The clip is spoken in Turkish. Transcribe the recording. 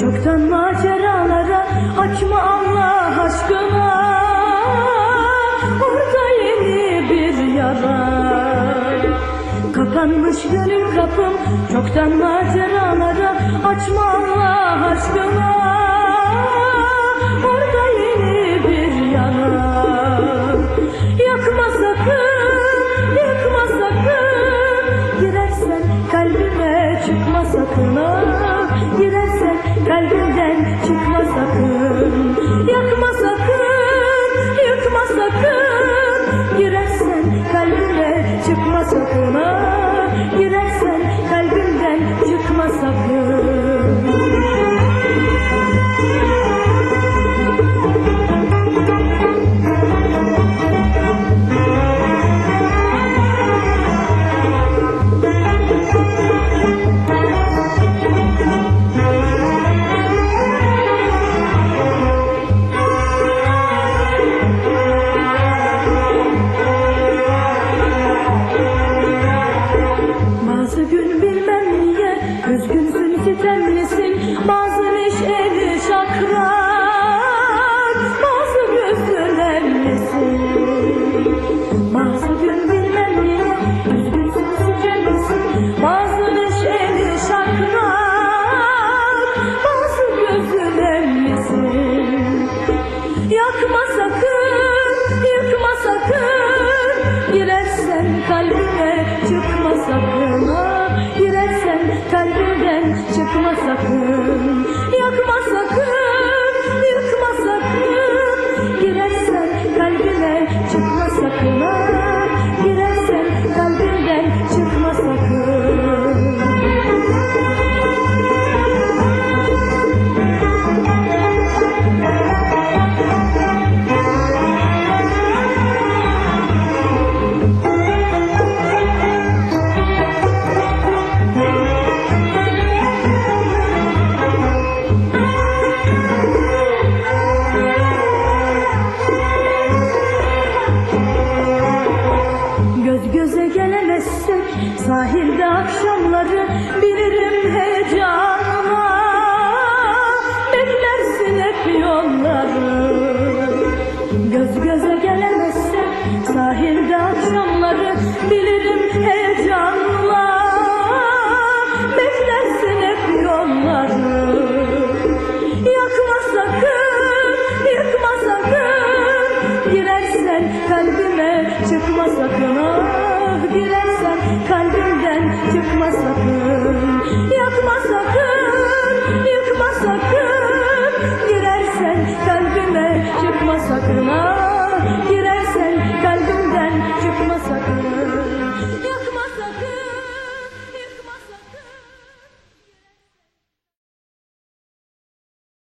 Çoktan maceralara açma Allah aşkına. Orada yeni bir yara Kapanmış gönül kapım Çoktan maceralara açma Allah aşkına. Orada yeni bir yara Yakma sakın, yakma sakın. Girersen kalbime çıkma sakın ah Girersen kalbimden çıkma sakın. Yakma sakın, yakma sakın. Girersen kalbime çıkma sakın ah Girersen kalbimden çıkma sakın bilirim heyecanla Beklersin hep Göz göze gelemezsek sahilde akşamları bilirim heyecanla Beklersin hep yolları. Yakma sakın, kalbime çıkma sakın. Ah Girersen kalbimden